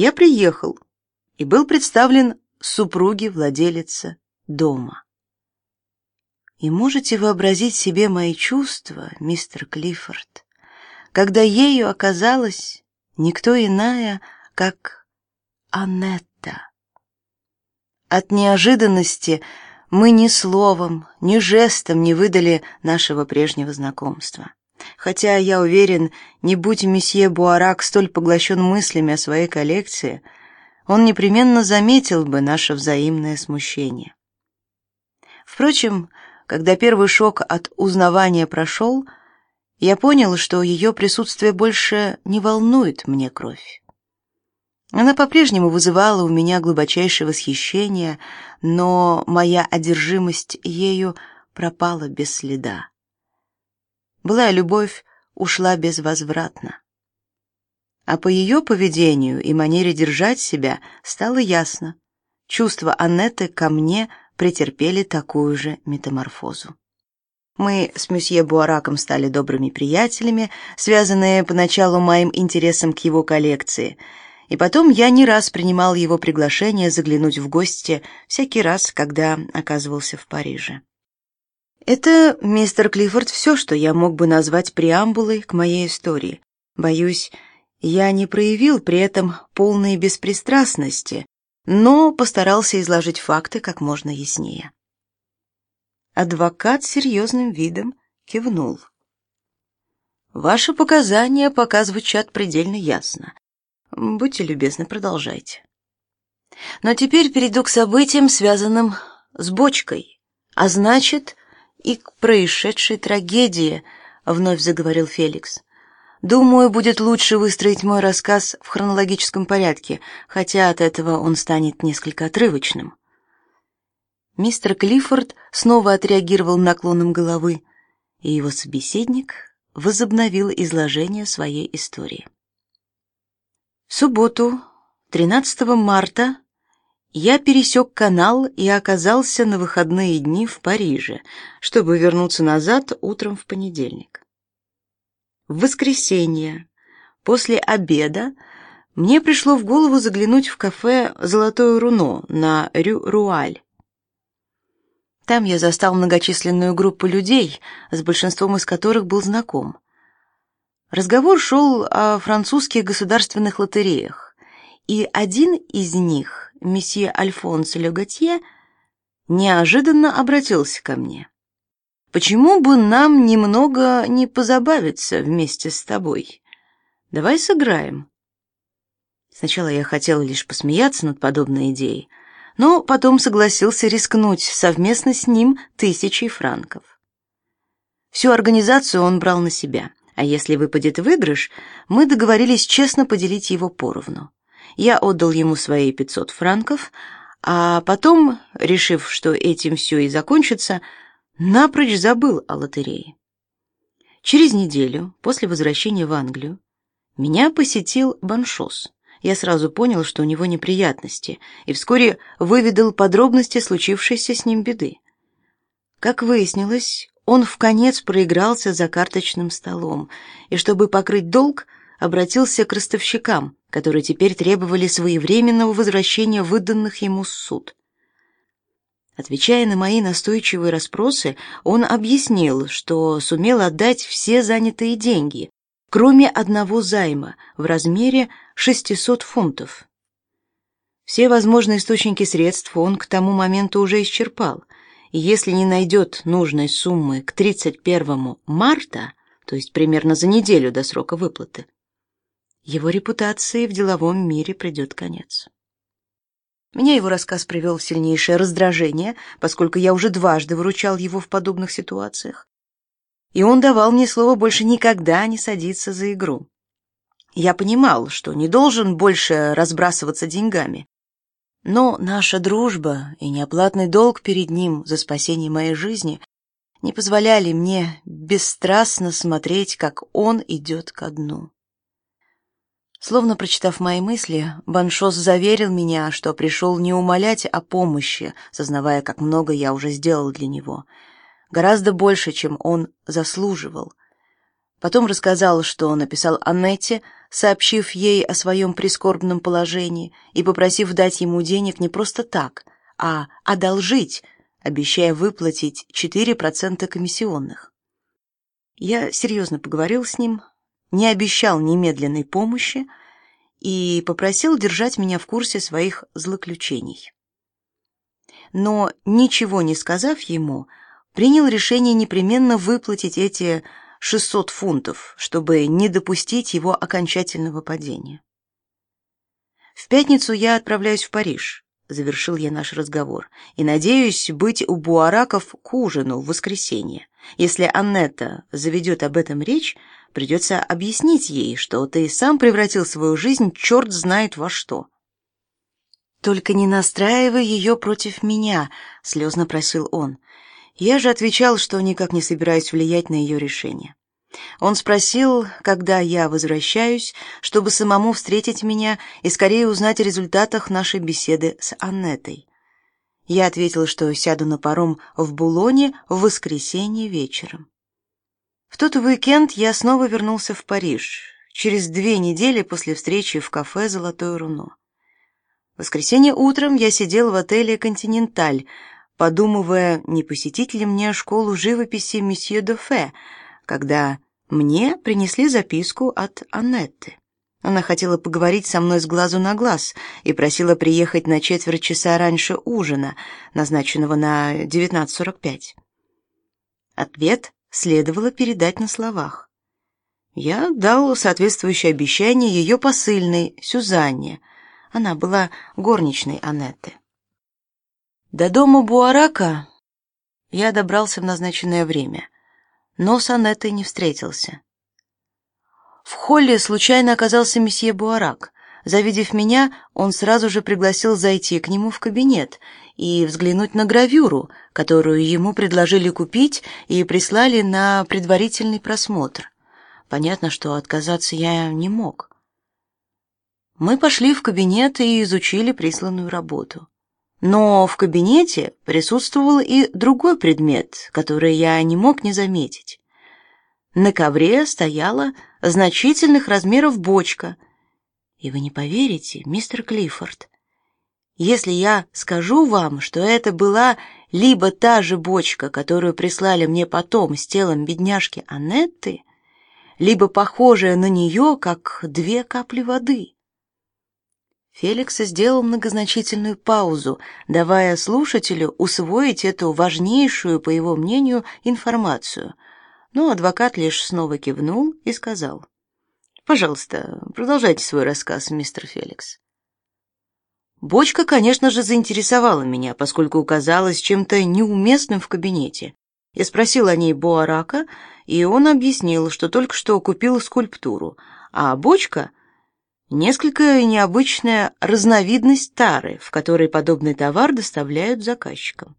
Я приехал и был представлен супруге владелица дома. И можете вообразить себе мои чувства, мистер Клиффорд, когда ею оказалась никто иная, как Аннетта. От неожиданности мы ни словом, ни жестом не выдали нашего прежнего знакомства. Хотя я уверен, не будь месье Буарак столь поглощен мыслями о своей коллекции, он непременно заметил бы наше взаимное смущение. Впрочем, когда первый шок от узнавания прошел, я понял, что ее присутствие больше не волнует мне кровь. Она по-прежнему вызывала у меня глубочайшее восхищение, но моя одержимость ею пропала без следа. Былая любовь ушла безвозвратно. А по ее поведению и манере держать себя стало ясно. Чувства Аннеты ко мне претерпели такую же метаморфозу. Мы с месье Буараком стали добрыми приятелями, связанные поначалу моим интересом к его коллекции — и потом я не раз принимал его приглашение заглянуть в гости всякий раз, когда оказывался в Париже. Это, мистер Клиффорд, все, что я мог бы назвать преамбулой к моей истории. Боюсь, я не проявил при этом полной беспристрастности, но постарался изложить факты как можно яснее. Адвокат серьезным видом кивнул. Ваши показания пока звучат предельно ясно. Будьте любезны, продолжайте. Но теперь перейду к событиям, связанным с бочкой, а значит, и к происшедшей трагедии, вновь заговорил Феликс. Думаю, будет лучше выстроить мой рассказ в хронологическом порядке, хотя от этого он станет несколько отрывочным. Мистер Клиффорд снова отреагировал наклоном головы, и его собеседник возобновил изложение своей истории. В субботу, 13 марта, я пересек канал и оказался на выходные дни в Париже, чтобы вернуться назад утром в понедельник. В воскресенье, после обеда, мне пришло в голову заглянуть в кафе «Золотое руно» на Рю-Руаль. Там я застал многочисленную группу людей, с большинством из которых был знаком. Разговор шел о французских государственных лотереях, и один из них, месье Альфонс Леготье, неожиданно обратился ко мне. Почему бы нам немного не позабавиться вместе с тобой? Давай сыграем. Сначала я хотел лишь посмеяться над подобной идеей, но потом согласился рискнуть совместно с ним тысячей франков. Всю организацию он брал на себя. А если выпадет выигрыш, мы договорились честно поделить его поровну. Я отдал ему свои 500 франков, а потом, решив, что этим все и закончится, напрочь забыл о лотерее. Через неделю после возвращения в Англию меня посетил Баншос. Я сразу понял, что у него неприятности, и вскоре выведал подробности случившейся с ним беды. Как выяснилось, он в конец проигрался за карточным столом, и чтобы покрыть долг, обратился к ростовщикам, которые теперь требовали своевременного возвращения выданных ему суд. Отвечая на мои настойчивые расспросы, он объяснил, что сумел отдать все занятые деньги, кроме одного займа в размере 600 фунтов. Все возможные источники средств он к тому моменту уже исчерпал — и если не найдет нужной суммы к 31 марта, то есть примерно за неделю до срока выплаты, его репутации в деловом мире придет конец. Меня его рассказ привел в сильнейшее раздражение, поскольку я уже дважды выручал его в подобных ситуациях. И он давал мне слово больше никогда не садиться за игру. Я понимал, что не должен больше разбрасываться деньгами, но наша дружба и неоплатный долг перед ним за спасение моей жизни не позволяли мне бесстрастно смотреть, как он идет ко дну. Словно прочитав мои мысли, Баншос заверил меня, что пришел не умолять о помощи, сознавая, как много я уже сделал для него, гораздо больше, чем он заслуживал. Потом рассказал, что написал Аннете, сообщив ей о своем прискорбном положении и попросив дать ему денег не просто так, а одолжить, обещая выплатить 4% комиссионных. Я серьезно поговорил с ним, не обещал немедленной помощи и попросил держать меня в курсе своих злоключений. Но ничего не сказав ему, принял решение непременно выплатить эти 600 фунтов, чтобы не допустить его окончательного падения. В пятницу я отправляюсь в Париж, завершил я наш разговор, и надеюсь быть у Буараков к ужину в воскресенье. Если Аннета заведет об этом речь, придется объяснить ей, что ты сам превратил свою жизнь черт знает во что. Только не настраивай ее против меня, слезно просил он. Я же отвечал, что никак не собираюсь влиять на ее решение. Он спросил, когда я возвращаюсь, чтобы самому встретить меня и скорее узнать о результатах нашей беседы с Аннетой. Я ответил, что сяду на паром в Булоне в воскресенье вечером. В тот уикенд я снова вернулся в Париж, через две недели после встречи в кафе «Золотое руно». В воскресенье утром я сидел в отеле «Континенталь», подумывая, не посетить ли мне школу живописи месье Дофе, когда мне принесли записку от Аннетты. Она хотела поговорить со мной с глазу на глаз и просила приехать на четверть часа раньше ужина, назначенного на 19:45. Ответ следовало передать на словах. Я дал соответствующее обещание ее посыльной Сюзанне. Она была горничной Аннетты. До дома Буарака я добрался в назначенное время, но с Аннетой не встретился. В холле случайно оказался месье Буарак. Завидев меня, он сразу же пригласил зайти к нему в кабинет и взглянуть на гравюру, которую ему предложили купить и прислали на предварительный просмотр. Понятно, что отказаться я не мог. Мы пошли в кабинет и изучили присланную работу. Но в кабинете присутствовал и другой предмет, который я не мог не заметить. На ковре стояла значительных размеров бочка. И вы не поверите, мистер Клиффорд, если я скажу вам, что это была либо та же бочка, которую прислали мне потом с телом бедняжки Аннетты, либо похожая на нее, как две капли воды. Феликс сделал многозначительную паузу, давая слушателю усвоить эту важнейшую, по его мнению, информацию. Но адвокат лишь снова кивнул и сказал: "Пожалуйста, продолжайте свой рассказ, мистер Феликс". Бочка, конечно же, заинтересовала меня, поскольку казалась чем-то неуместным в кабинете. Я спросил о ней Буарака, и он объяснил, что только что купил скульптуру, а бочка Несколько необычная разновидность тары, в которой подобный товар доставляют заказчикам.